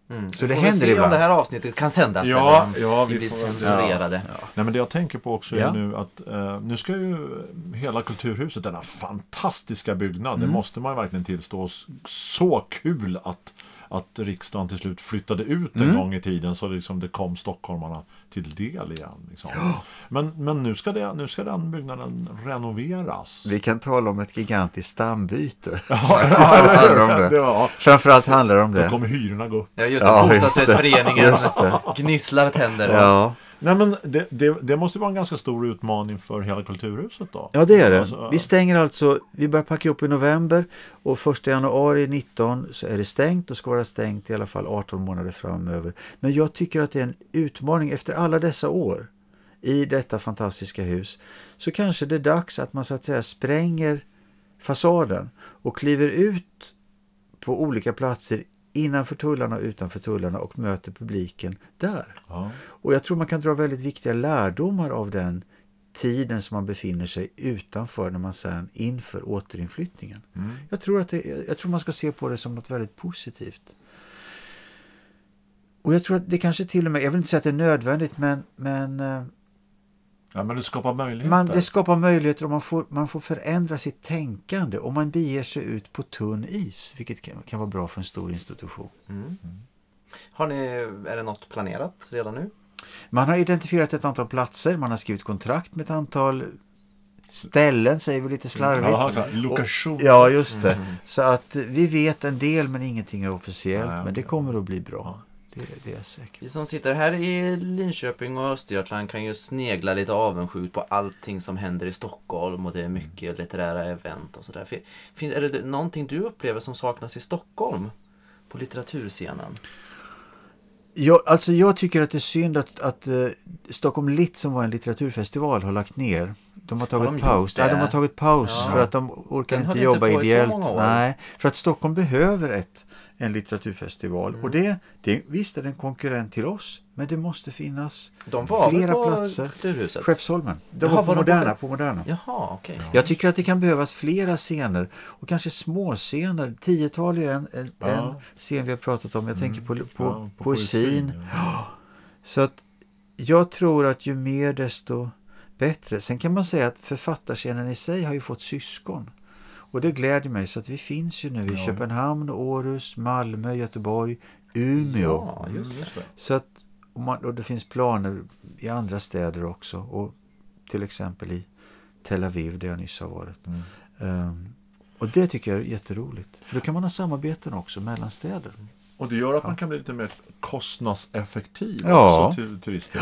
Mm. Så det händer se ibland. om det här avsnittet kan sändas. Ja, eller ja vi, vi censurerade. Ja. Nej, men det jag tänker på också är ja. nu att eh, nu ska ju hela Kulturhuset, denna fantastiska byggnad, mm. det måste man verkligen tillstå, så kul att att riksdagen till slut flyttade ut en mm. gång i tiden så liksom det kom stockholmarna till del igen. Liksom. Men, men nu, ska det, nu ska den byggnaden renoveras. Vi kan tala om ett gigantiskt stambyte. Ja, det, det. det Framförallt handlar det om det. Då kommer hyrorna gå upp. Ja, just det. Ja, Bostadsrättsföreningen gnisslar tänder. Ja. Nej, men det, det, det, måste vara en ganska stor utmaning för hela Kulturhuset då. Ja, det är det. Alltså, vi stänger alltså, vi börjar packa upp i november och 1 januari 19 så är det stängt och ska vara stängt i alla fall 18 månader framöver. Men jag tycker att det är en utmaning efter alla dessa år i detta fantastiska hus så kanske det är dags att man så att säga spränger fasaden och kliver ut på olika platser innanför tullarna och utanför tullarna och möter publiken där. Ja. Och jag tror man kan dra väldigt viktiga lärdomar av den tiden som man befinner sig utanför när man sen inför återinflyttningen. Mm. Jag, tror att det, jag tror man ska se på det som något väldigt positivt. Och jag tror att det kanske till och med, jag vill inte säga att det är nödvändigt men, men eh, Ja, men det skapar möjligheter. Man, det skapar möjligheter och man får, man får förändra sitt tänkande och man beger sig ut på tunn is, vilket kan, kan vara bra för en stor institution. Mm. Mm. Har ni, är det något planerat redan nu? Man har identifierat ett antal platser, man har skrivit kontrakt med ett antal ställen, säger vi lite slarvigt. Jaha, lokation. ja, just det. Mm. Så att vi vet en del men ingenting är officiellt, Nej, men det kommer att bli bra. Det, det är säkert. Vi som sitter här i Linköping och Östergötland kan ju snegla lite avundsjukt på allting som händer i Stockholm och det är mycket litterära event och sådär. Är det någonting du upplever som saknas i Stockholm på litteraturscenen? Jag, alltså jag tycker att det är synd att, att uh, Stockholm Lit som var en litteraturfestival har lagt ner. De har tagit har paus. Ja, de har tagit paus ja. för att de orkar Den inte jobba inte ideellt. Nej, för att Stockholm behöver ett en litteraturfestival. Mm. Och det, det, visst är det en konkurrent till oss, men det måste finnas de var flera på platser. Kulturhuset? Skeppsholmen. De Jaha, var på Moderna. På moderna. Jaha, okay. Jag tycker att det kan behövas flera scener och kanske små scener. Tiotal är en, en, ja. en scen vi har pratat om. Jag mm. tänker på, på, ja, på poesin. Ja. Så att jag tror att ju mer desto bättre. Sen kan man säga att författarscenen i sig har ju fått syskon. Och det gläder mig så att vi finns ju nu i ja. Köpenhamn, Århus, Malmö, Göteborg, Umeå. Ja, just, just det. Så att, och, man, och det finns planer i andra städer också. Och till exempel i Tel Aviv där jag nyss har varit. Mm. Um, och det tycker jag är jätteroligt. För då kan man ha samarbeten också mellan städer. Och det gör att man kan bli lite mer kostnadseffektiv ja. också till turister.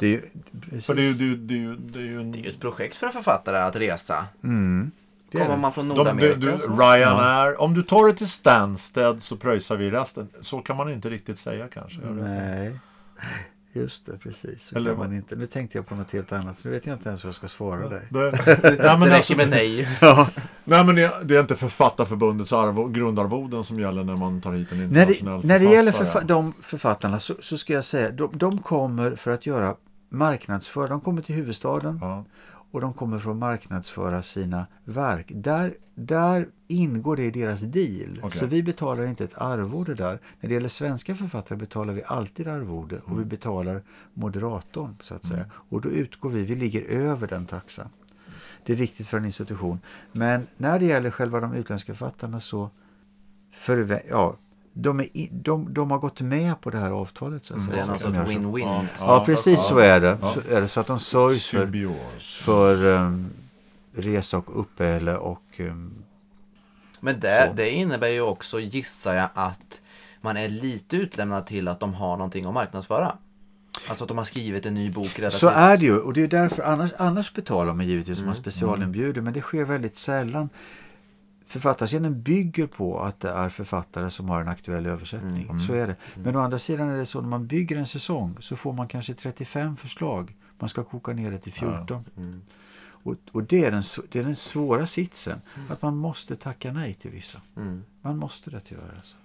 Det är, För det är, det, är, det, är, det är ju en... Det är ett projekt för författare att resa. Mm. Kommer man från Nordamerika? De, du, du, Ryanair, ja. om du tar det till Stansted så pröjsar vi resten. Så kan man inte riktigt säga kanske. Nej. Just det, precis. Eller, man inte. Nu tänkte jag på något helt annat, så nu vet jag inte ens hur jag ska svara dig. Det, nej, men det räcker med nej. ja. Nej, men det, det, är inte Författarförbundets arvo, grundarvoden som gäller när man tar hit en internationell när det, När det gäller förfa de författarna så, så, ska jag säga, de, de kommer för att göra marknadsföra. De kommer till huvudstaden. Ja och de kommer för att marknadsföra sina verk. Där, där ingår det i deras deal. Okay. Så vi betalar inte ett arvode där. När det gäller svenska författare betalar vi alltid arvode och mm. vi betalar moderatorn så att säga. Mm. Och då utgår vi, vi ligger över den taxan. Det är viktigt för en institution. Men när det gäller själva de utländska författarna så för, ja, de, är, de, de har gått med på det här avtalet. Så att mm, det är någon sorts win-win. Ja, ja, precis ja, så är det. Så, är det. så att de sörjs för, för um, resa och uppehälle och um, Men det, det innebär ju också, gissar jag, att man är lite utlämnad till att de har någonting att marknadsföra. Alltså att de har skrivit en ny bok relativt. Så är det ju och det är därför annars, annars betalar man givetvis mm. man specialinbjuder mm. men det sker väldigt sällan författarscenen bygger på att det är författare som har en aktuell översättning. Mm. Så är det. Mm. Men å andra sidan är det så när man bygger en säsong så får man kanske 35 förslag. Man ska koka ner det till 14. Mm. Och, och, det, är den, det är den svåra sitsen. Mm. Att man måste tacka nej till vissa. Mm. Man måste det göra. Alltså.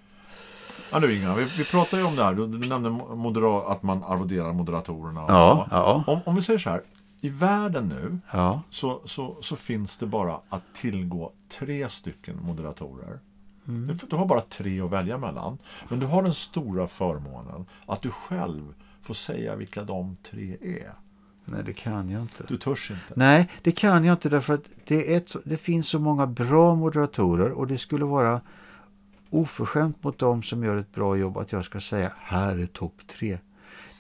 Ja, nu Inga, vi, vi pratade ju om det här. Du, du nämnde modera, att man arvoderar moderatorerna. Och ja, så. Ja. Om, om vi säger så här i världen nu ja. så, så, så, finns det bara att tillgå tre stycken moderatorer. Mm. Du, du, har bara tre att välja mellan. Men du har den stora förmånen att du själv får säga vilka de tre är. Nej, det kan jag inte. Du törs inte? Nej, det kan jag inte därför att det, är ett, det finns så många bra moderatorer och det skulle vara oförskämt mot dem som gör ett bra jobb att jag ska säga här är topp tre.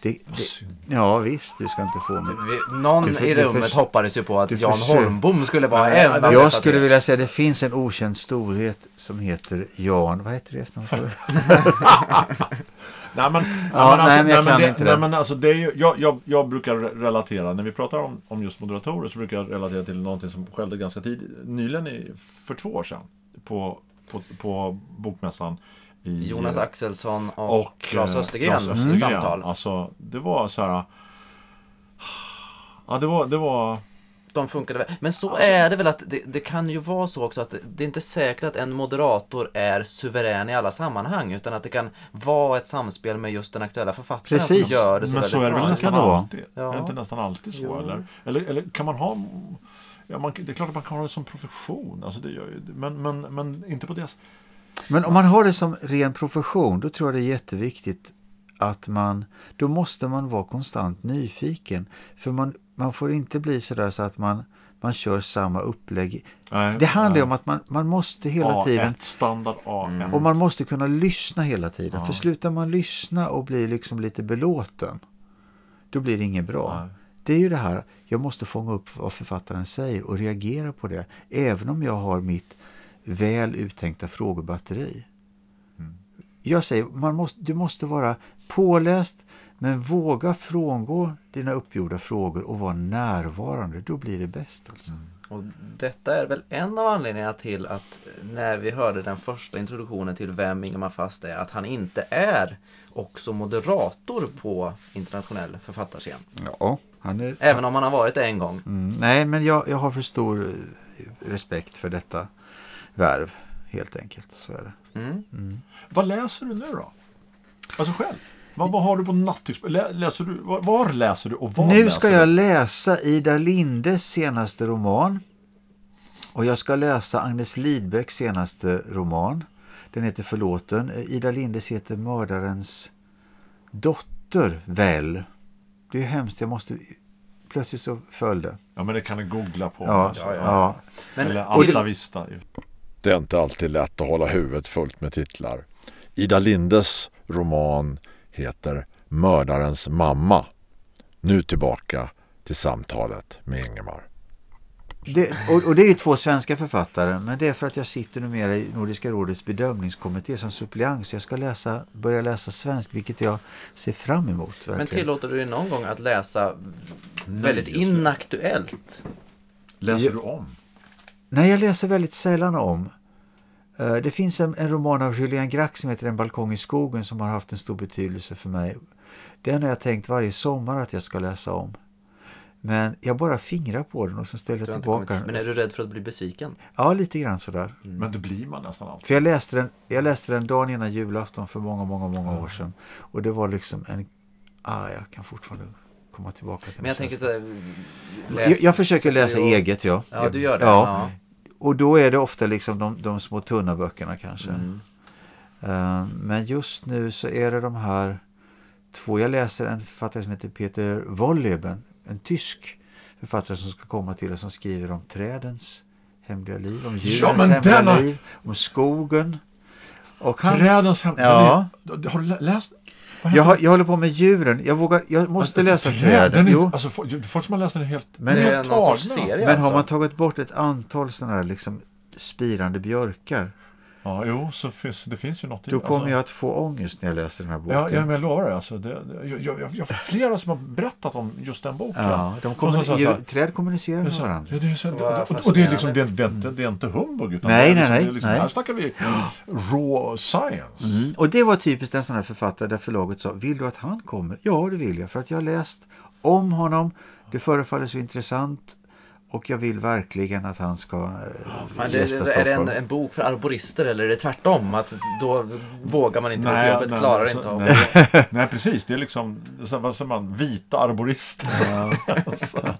Det, det, ja visst, du ska inte få mig. Någon du, i rummet för, hoppades ju på att Jan försöker. Holmbom skulle vara en. Jag, jag skulle vilja säga att det finns en okänd storhet som heter Jan. Vad heter det efternamn? nej men, nej, men, alltså, men, det, nej, men alltså det är ju, jag, jag, jag, brukar relatera, när vi pratar om, om just moderatorer så brukar jag relatera till någonting som skedde ganska tidigt, nyligen i, för två år sedan på, på, på bokmässan i, Jonas Axelsson och, och Claes Östergren mm. samtal. Alltså, det var så här... Ja, det var... Det var de funkade väl. Men så alltså, är det väl att det, det, kan ju vara så också att det, det är inte säkert att en moderator är suverän i alla sammanhang utan att det kan vara ett samspel med just den aktuella författaren Precis. som gör det så Men så är det väl nästan alltid? Ja. Är det inte nästan alltid så? Eller, eller, eller kan man ha Ja, man, det är klart att man kan ha det som profession, alltså det gör ju, men, men, men inte på det sättet. Men om man har det som ren profession, då tror jag det är jätteviktigt att man, då måste man vara konstant nyfiken. För man, man får inte bli sådär så att man, man kör samma upplägg. Nej, det handlar nej. om att man, man måste hela A1, tiden... standard A1. Och man måste kunna lyssna hela tiden. Ja. För slutar man lyssna och blir liksom lite belåten, då blir det inget bra. Nej. Det är ju det här, jag måste fånga upp vad författaren säger och reagera på det. Även om jag har mitt väl uttänkta frågebatteri. Mm. Jag säger, man måste, du måste vara påläst men våga frångå dina uppgjorda frågor och vara närvarande. Då blir det bäst. Alltså. Mm. Och Detta är väl en av anledningarna till att när vi hörde den första introduktionen till vem Ingemar Fast är, att han inte är också moderator på internationell författarscen. Ja, han är... Även om han har varit det en gång. Mm, nej, men jag, jag har för stor respekt för detta värv helt enkelt. Så är det. Mm. Mm. Vad läser du nu då? Alltså själv? Vad, vad har du på nattduksbordet? Läser du, var läser du och vad Nu ska jag läsa Ida Lindes senaste roman. Och jag ska läsa Agnes Lidbecks senaste roman. Den heter Förlåten. Ida Lindes heter Mördarens dotter, väl. Det är hemskt, jag måste... Plötsligt så föll det. Ja, men det kan du googla på. Ja, ja, ja. Men, Eller Alta Vista. Det är inte alltid lätt att hålla huvudet fullt med titlar. Ida Lindes roman heter Mördarens mamma. Nu tillbaka till samtalet med Ingemar. Det, och, och, det är ju två svenska författare men det är för att jag sitter numera i Nordiska rådets bedömningskommitté som suppleant så jag ska läsa, börja läsa svenskt vilket jag ser fram emot. Verkligen. Men tillåter du dig någon gång att läsa väldigt inaktuellt? Läser du om? Nej, jag läser väldigt sällan om. Eh, det finns en, en roman av Julien Gracq som heter En balkong i skogen som har haft en stor betydelse för mig. Den har jag tänkt varje sommar att jag ska läsa om. Men jag bara fingrar på den och sen ställer jag tillbaka den. Men är du rädd för att bli besviken? Ja, lite grann sådär. Mm. Men det blir man nästan alltid. För jag läste den, jag läste den dagen innan julafton för många, många, många mm. år sedan. Och det var liksom en... Ah, jag kan fortfarande komma tillbaka till Men jag tänker så här, läs, jag, jag försöker läsa och... eget, ja. Ja, du gör det? Ja. ja. Och då är det ofta liksom de, de små tunna böckerna kanske. Mm. Uh, men just nu så är det de här två. Jag läser en författare som heter Peter Wolleben. En tysk författare som ska komma till och som skriver om trädens hemliga liv. Om djurens ja, hemliga denna... liv. Om skogen. Och han, Trädens hemliga ja. liv. Har du läst? Jag, jag håller på med djuren. Jag, vågar, jag måste alltså, läsa träden. Jo. Alltså, folk som har läst den är helt Men, någon sorts serie Men alltså. har man tagit bort ett antal sådana här liksom spirande björkar Ja, jo, så finns, det finns ju något Då kommer alltså. jag att få ångest när jag läser den här boken. Ja, jag, jag lovar det. Alltså, det, det jag, jag, jag har flera som har berättat om just den boken. Ja, de kommer, så, så, så, träd kommunicerar med varandra. Ja, det är så, och, och, det är liksom, det, det, det, det är inte humbug. Utan nej, det är liksom, nej, liksom, nej. Här snackar vi raw science. Mm. Och det var typiskt en sån här författare där förlaget sa, vill du att han kommer? Ja, det vill jag. För att jag har läst om honom. Det förefaller så intressant. Och jag vill verkligen att han ska Men det, det, Är det en, en, bok för arborister eller är det tvärtom? Att då vågar man inte nej, jobbet, nej, klarar alltså, inte av nej, nej, precis. Det är liksom, vad säger man, vita arborister. Ja.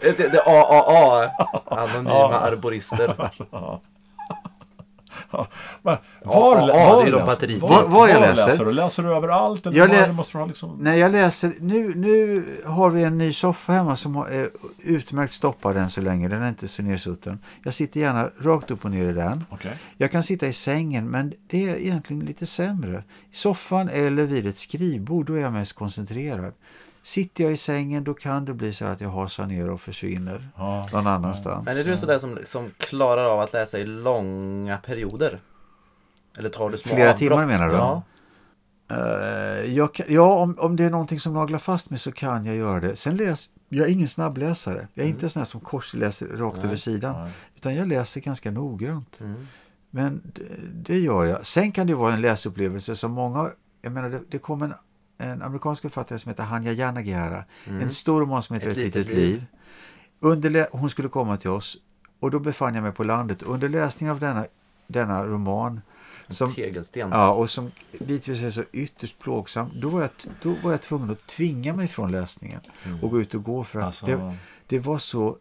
det, det, AAA, anonyma ja. arborister. var, var, ja, var, är batteri. var, var jag läser? läser du? Läser du överallt? Eller jag lä måste du liksom... Nej, jag läser. Nu, nu har vi en ny soffa hemma som är utmärkt stoppad än så länge. Den är inte så nersutten. Jag sitter gärna rakt upp och ner i den. Okay. Jag kan sitta i sängen men det är egentligen lite sämre. I soffan eller vid ett skrivbord då är jag mest koncentrerad. Sitter jag i sängen då kan det bli så att jag hasar ner och försvinner ja, någon annanstans. Men är du sådär som, som klarar av att läsa i långa perioder? Eller tar du små Flera avbrott? timmar menar du? Ja. Uh, jag, ja, om, om det är någonting som naglar fast mig så kan jag göra det. Sen läs, jag är ingen snabbläsare. Jag är mm. inte sån här som korsläser rakt Nej. över sidan. Nej. Utan jag läser ganska noggrant. Mm. Men det, det, gör jag. Sen kan det vara en läsupplevelse som många Jag menar, det, det kom en en amerikansk författare som heter Hanya Yanagihara. Mm. En stor roman som heter Ett, Ett litet liv. liv. Under, hon skulle komma till oss och då befann jag mig på landet. Under läsningen av denna, denna roman som, tegelsten. Ja, och som bitvis är så ytterst plågsam. Då var jag, då var jag tvungen att tvinga mig från läsningen mm. och gå ut och gå för att alltså... det, det, var så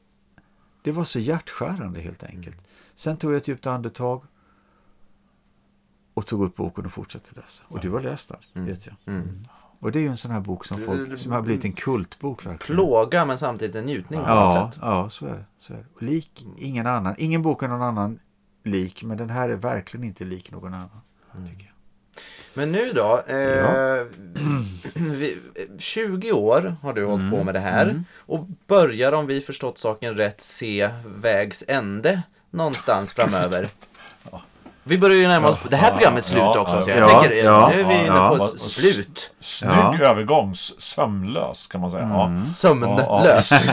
det var så hjärtskärande helt enkelt. Mm. Sen tog jag ett djupt andetag och tog upp boken och fortsatte läsa. Och du har läst den, mm. vet jag. Mm. Och det är ju en sån här bok som, folk, som har blivit en kultbok. Verkligen. Plåga men samtidigt en njutning på ja, något sätt. Ja, så är det. Så är det. Och lik ingen annan. Ingen bok är någon annan lik. Men den här är verkligen inte lik någon annan. Mm. Tycker jag. Men nu då. Eh, ja. vi, 20 år har du mm. hållit på mm. med det här. Mm. Och börjar om vi förstått saken rätt se vägs ände någonstans framöver. Vi börjar ju närma oss det här programmets slut ja, också. Så jag ja, tänker, ja, nu är vi inne på slut. Snygg övergång. Sömlös kan man säga. Mm. Sömnlös.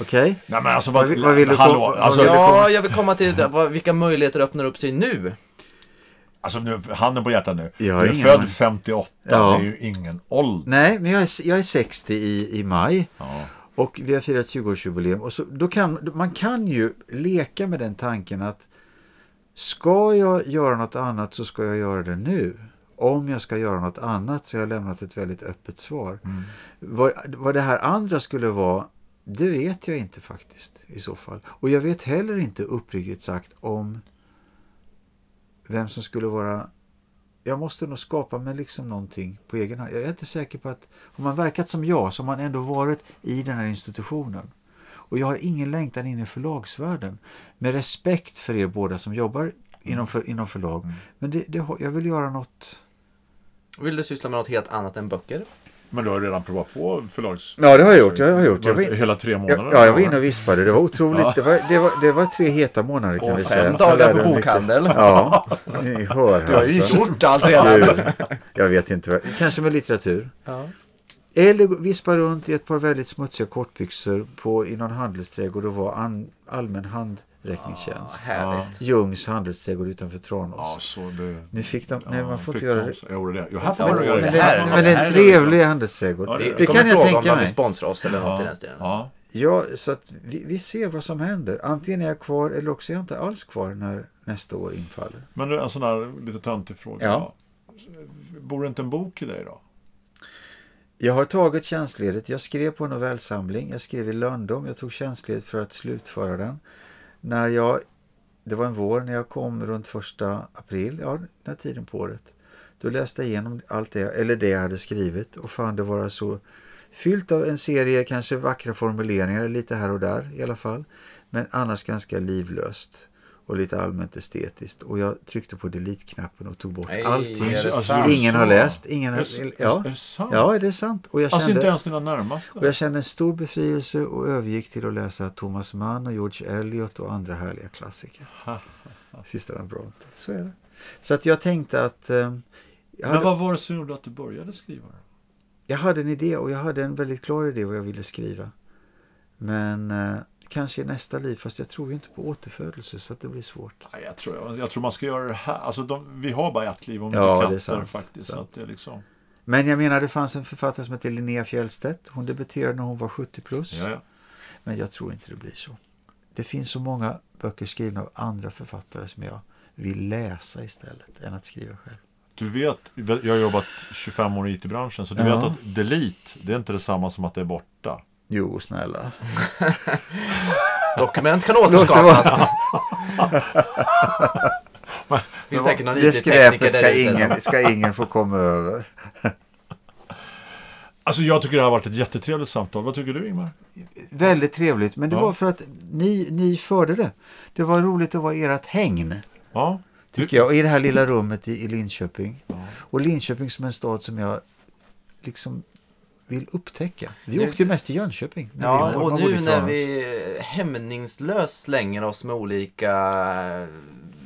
Okej. Nej, men alltså, vad, vad vill du hallå, alltså, Ja, jag vill komma till vad, vilka möjligheter öppnar upp sig nu? Alltså nu, handen på hjärtat nu. Jag du är född man. 58, ja. det är ju ingen ålder. Nej, men jag är, jag är 60 i, i maj. Ja. Och vi har firat 20-årsjubileum. Och så, då kan, man kan ju leka med den tanken att Ska jag göra något annat så ska jag göra det nu. Om jag ska göra något annat så har jag lämnat ett väldigt öppet svar. Mm. Vad, vad det här andra skulle vara, det vet jag inte faktiskt i så fall. Och jag vet heller inte uppriktigt sagt om vem som skulle vara jag måste nog skapa mig liksom någonting på egen hand. Jag är inte säker på att, om man verkat som jag så har man ändå varit i den här institutionen. Och jag har ingen längtan in i förlagsvärlden. Med respekt för er båda som jobbar mm. inom, för, inom förlag. Mm. Men det, det, jag vill göra något... Vill du syssla med något helt annat än böcker? Men du har redan provat på förlags... Ja, det har jag gjort. Jag har gjort. Jag var, hela tre månader? Ja, jag var inne och vispade. Det var otroligt. Ja. Det, var, det, var, det var tre heta månader kan och vi säga. Fem dagar på bokhandel. Ja, ni hör. Du har ju gjort allt redan. Jag vet inte. Kanske med litteratur. Ja. Eller vispa runt i ett par väldigt smutsiga kortbyxor på, i någon handelsträdgård och vara an, allmän handräckningstjänst. Ah, Jungs handelsträdgård utanför Tranås. Ja, så det... Nu fick de, nej man får inte göra det. Jo, det. Jo, här får man Ja, göra det. det, Här- men det är en trevlig handelsträdgård. Ja, det- det kommer kan jag fråga om tänka de vill mig. sponsra oss eller något i Ja, den stilen. ja. Ja, så att vi, vi ser vad som händer. Antingen är jag kvar eller också är jag inte alls kvar när nästa år infaller. Men en sån här lite töntig fråga. Ja. Bor det inte en bok i dig då? Jag har tagit tjänstledigt. Jag skrev på en novellsamling. Jag skrev i lönndom. Jag tog tjänstledigt för att slutföra den. När jag, det var en vår när jag kom runt första april, ja den här tiden på året. Då läste jag igenom allt det, eller det jag hade skrivit och fann det vara så fyllt av en serie kanske vackra formuleringar lite här och där i alla fall. Men annars ganska livlöst och lite allmänt estetiskt. Och jag tryckte på delete-knappen och tog bort Nej, allting. är det Alltså, sant? Ingen har läst. Ingen har, Är, ja. är det sant? ja, det är sant. Och jag Alltså kände, inte ens dina närmaste? och jag kände en stor befrielse och övergick till att läsa Thomas Mann och George Eliot och andra härliga klassiker. Sista Bronte. Så är det. Så att jag tänkte att eh, jag, Men hade, vad var det som gjorde att du började skriva? jag hade en idé och jag hade en väldigt klar idé vad jag ville skriva. Men eh, kanske i nästa liv, fast jag tror ju inte på återfödelse så att det blir svårt. Nej, jag, tror, jag tror man ska göra det här. Alltså, de, vi har bara ett liv om Ja, inte det är katter sant. faktiskt. Så Sant. att det är liksom, Men jag menar, det fanns en författare som hette Linnea Fjellstedt. Hon debuterade när hon var 70 plus. ja, ja. Men jag tror inte det blir så. Det finns så många böcker skrivna av andra författare som jag vill läsa istället än att skriva själv. Du vet, jag har jobbat 25 år i IT-branschen, så du Ja. vet att delete, det är inte detsamma som att det är borta. Jo, snälla. Dokument kan det återskapas. Men- finns säkert någon Det IT-tekniker skräpet ska ingen, ska ingen få komma över. Alltså jag tycker det har varit ett jättetrevligt samtal. Vad tycker du Ingmar? Väldigt trevligt, men det Ja. var för att ni, ni förde det. Det var roligt att vara ert hängn, Ja, du, tycker jag, i det här lilla rummet i, i Linköping. Och Linköping som en stad som jag liksom vill upptäcka. Vi Nu- åkte mest till Jönköping. Ja, och nu när vi hämningslöst slänger oss med olika eh,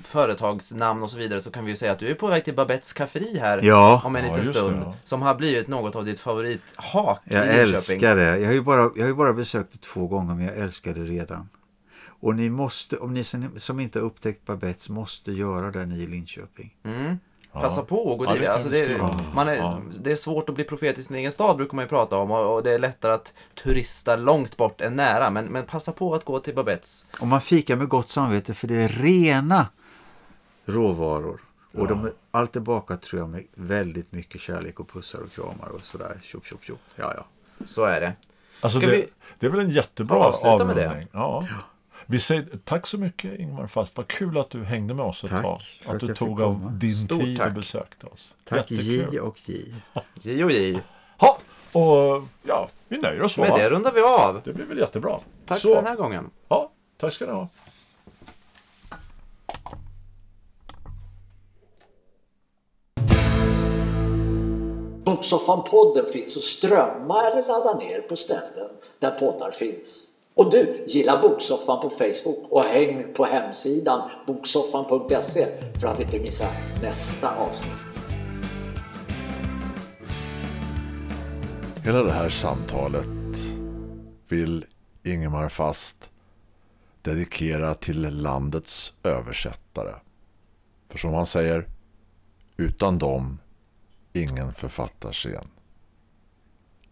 företagsnamn och så vidare så kan vi ju säga att du är på väg till Babettes skafferi här Ja. om en Ja, liten just det, stund. ja. Som har blivit något av ditt favorithak i Jag älskar det. Jag har, ju bara, jag har bara besökt det två gånger men jag älskar det redan. Och ni måste, om ni som, som inte har upptäckt Babettes måste göra det ni i Linköping. Mm. Ja. Passa på och gå Ja, dit. alltså det, skriva. man är, Ja. det är svårt att bli profet i sin egen stad brukar man ju prata om och, och det är lättare att turista långt bort än nära. Men, men passa på att gå till Babettes. Och man fikar med gott samvete för det är rena råvaror. Och de är, allt är bakat tror jag med väldigt mycket kärlek och pussar och kramar och sådär. Tjopp, tjopp, tjopp. Ja, ja. Så är det. alltså det, vi det är väl en jättebra det? avrundning. Ja. Vi säger tack så mycket Ingmar Fast. Vad kul att du hängde med oss ett Tack tag. Att att du tog av din Stort tid tack. och besökte oss. Tack Jättekul. J och J. J och J. Ha, och ja, vi nöjer oss så. Med va? det rundar vi av. Det blir väl jättebra. Tack så, för den här gången. Ja, tack ska ni ha. Boksoffan-podden finns att strömma eller ladda ner på ställen där poddar finns. Och du, gilla Boksoffan på Facebook och häng på hemsidan boksoffan.se för att inte missa nästa avsnitt. Hela det här samtalet vill Ingemar Fast dedikera till landets översättare. För som han säger, utan dem ingen författarscen.